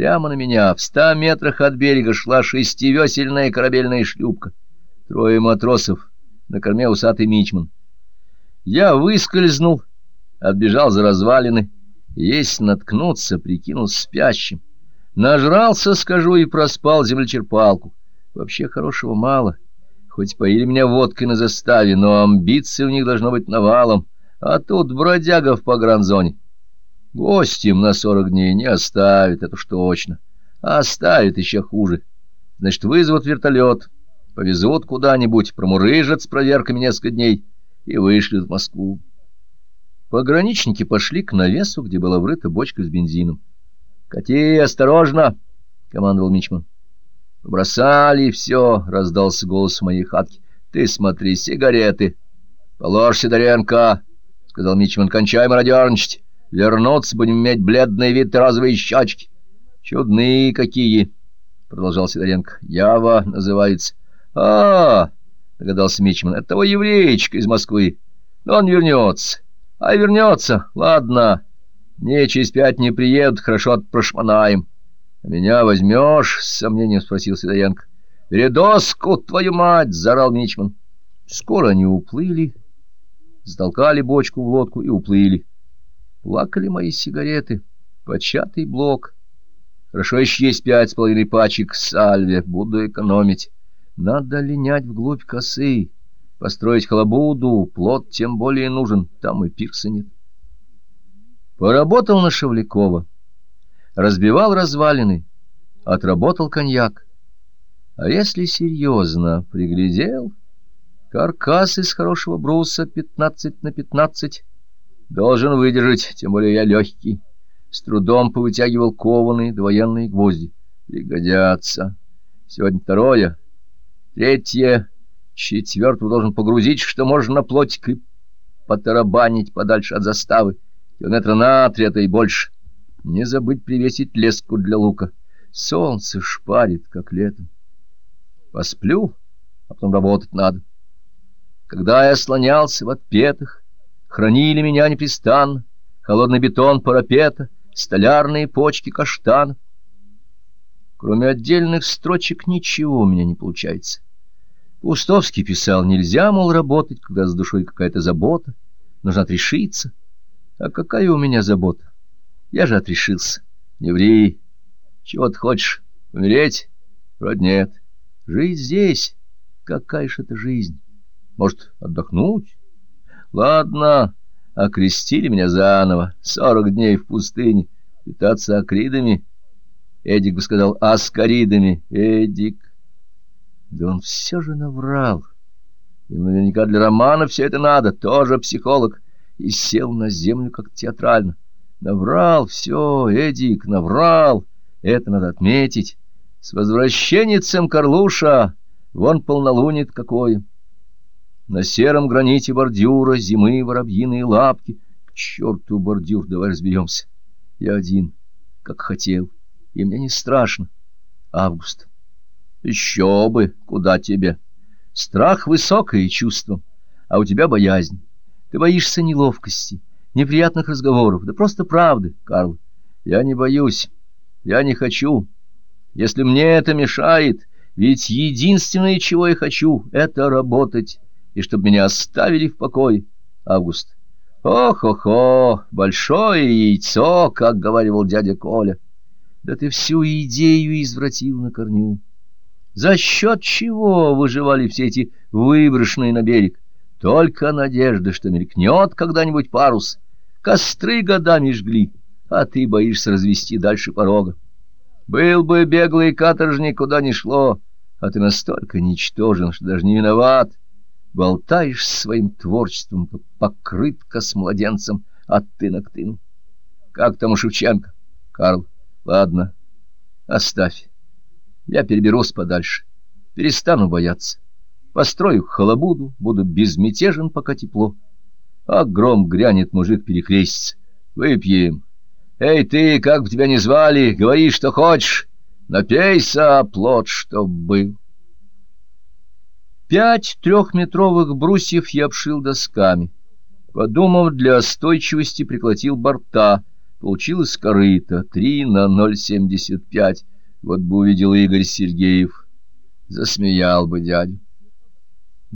Прямо на меня, в ста метрах от берега, шла шестивесельная корабельная шлюпка. Трое матросов, на корме усатый мичман. Я выскользнул, отбежал за развалины, есть наткнуться, прикинул спящим. Нажрался, скажу, и проспал землечерпалку. Вообще хорошего мало. Хоть поили меня водкой на заставе, но амбиции у них должно быть навалом. А тут бродяга в погранзоне. Гостем на сорок дней не оставит, это уж точно. А оставит еще хуже. Значит, вызовут вертолет, повезут куда-нибудь, промурыжат с проверками несколько дней и вышлют в Москву. Пограничники пошли к навесу, где была врыта бочка с бензином. — Кати, осторожно! — командовал Мичман. — Бросали все, — раздался голос в моей хатке. — Ты смотри, сигареты. — Положь, Сидоренко, — сказал Мичман, — кончай мародерничать. Вернуться будем иметь бледный вид и розовые щечки. — Чудные какие, — продолжал Сидоренко. — Ява называется. — А, — догадался Мичман, — это того еврейчика из Москвы. Но он вернется. А вернется, ладно. Не через пять не приедут, хорошо прошманаем. — Меня возьмешь? — с сомнением спросил Сидоренко. — Передоску, твою мать! — заорал Мичман. Скоро они уплыли, затолкали бочку в лодку и уплыли. Плакали мои сигареты, початый блок. Хорошо еще есть пять с половиной пачек сальве, буду экономить. Надо линять вглубь косы. Построить халабуду, плод тем более нужен, там и пирса нет. Поработал на Шевлякова, разбивал развалины, отработал коньяк. А если серьезно, приглядел, каркас из хорошего бруса пятнадцать на пятнадцать должен выдержать, тем более я легкий. С трудом повытягивал кованые двоенные гвозди. Пригодятся. Сегодня второе, третье... Четвертого должен погрузить, что можно на плотик, и потарабанить подальше от заставы. Километра на три, а то и больше. Не забыть привесить леску для лука. Солнце шпарит, как летом. Посплю, а потом работать надо. Когда я слонялся в отпетых, хранили меня непрестанно холодный бетон парапета, столярные почки каштана. Кроме отдельных строчек ничего у меня не получается. Пустовский писал, нельзя, мол, работать, когда с душой какая-то забота, нужно отрешиться. А какая у меня забота? Я же отрешился. Не ври. Чего ты хочешь? Умереть? Вроде нет. Жить здесь? Какая же это жизнь? Может, отдохнуть? Ладно, окрестили меня заново. Сорок дней в пустыне. Питаться акридами. Эдик бы сказал, аскаридами. Эдик. Да он все же наврал. И наверняка для романа все это надо, тоже психолог. И сел на землю как театрально. Наврал все, Эдик, наврал. Это надо отметить. С возвращенницем Карлуша, вон полнолунит какое. На сером граните бордюра зимы воробьиные лапки. К черту бордюр, давай разберемся. Я один, как хотел, и мне не страшно. Август. Еще бы, куда тебе? Страх — высокое чувство, а у тебя боязнь. Ты боишься неловкости, неприятных разговоров, да просто правды, Карл. Я не боюсь, я не хочу. Если мне это мешает, ведь единственное, чего я хочу, — это работать, и чтобы меня оставили в покое. Август. Ох-охо, большое яйцо, как говорил дядя Коля. Да ты всю идею извратил на корню. За счет чего выживали все эти выброшенные на берег? Только надежда, что мелькнет когда-нибудь парус. Костры годами жгли, а ты боишься развести дальше порога. Был бы беглый каторжник, куда ни шло, а ты настолько ничтожен, что даже не виноват. Болтаешь своим творчеством, как покрытка с младенцем от тына к тыну. Как там у Шевченко? Карл, ладно, оставь. Я переберусь подальше, перестану бояться. Построю халабуду, буду безмятежен, пока тепло. А гром грянет, мужик перекрестится. Выпьем. Эй, ты, как бы тебя ни звали, говори, что хочешь. Напейся, плод, чтоб был. Пять трехметровых брусьев я обшил досками. Подумав, для остойчивости приколотил борта, Получилось корыто, три на ноль семьдесят пять. Вот бы увидел Игорь Сергеев, засмеял бы дядю.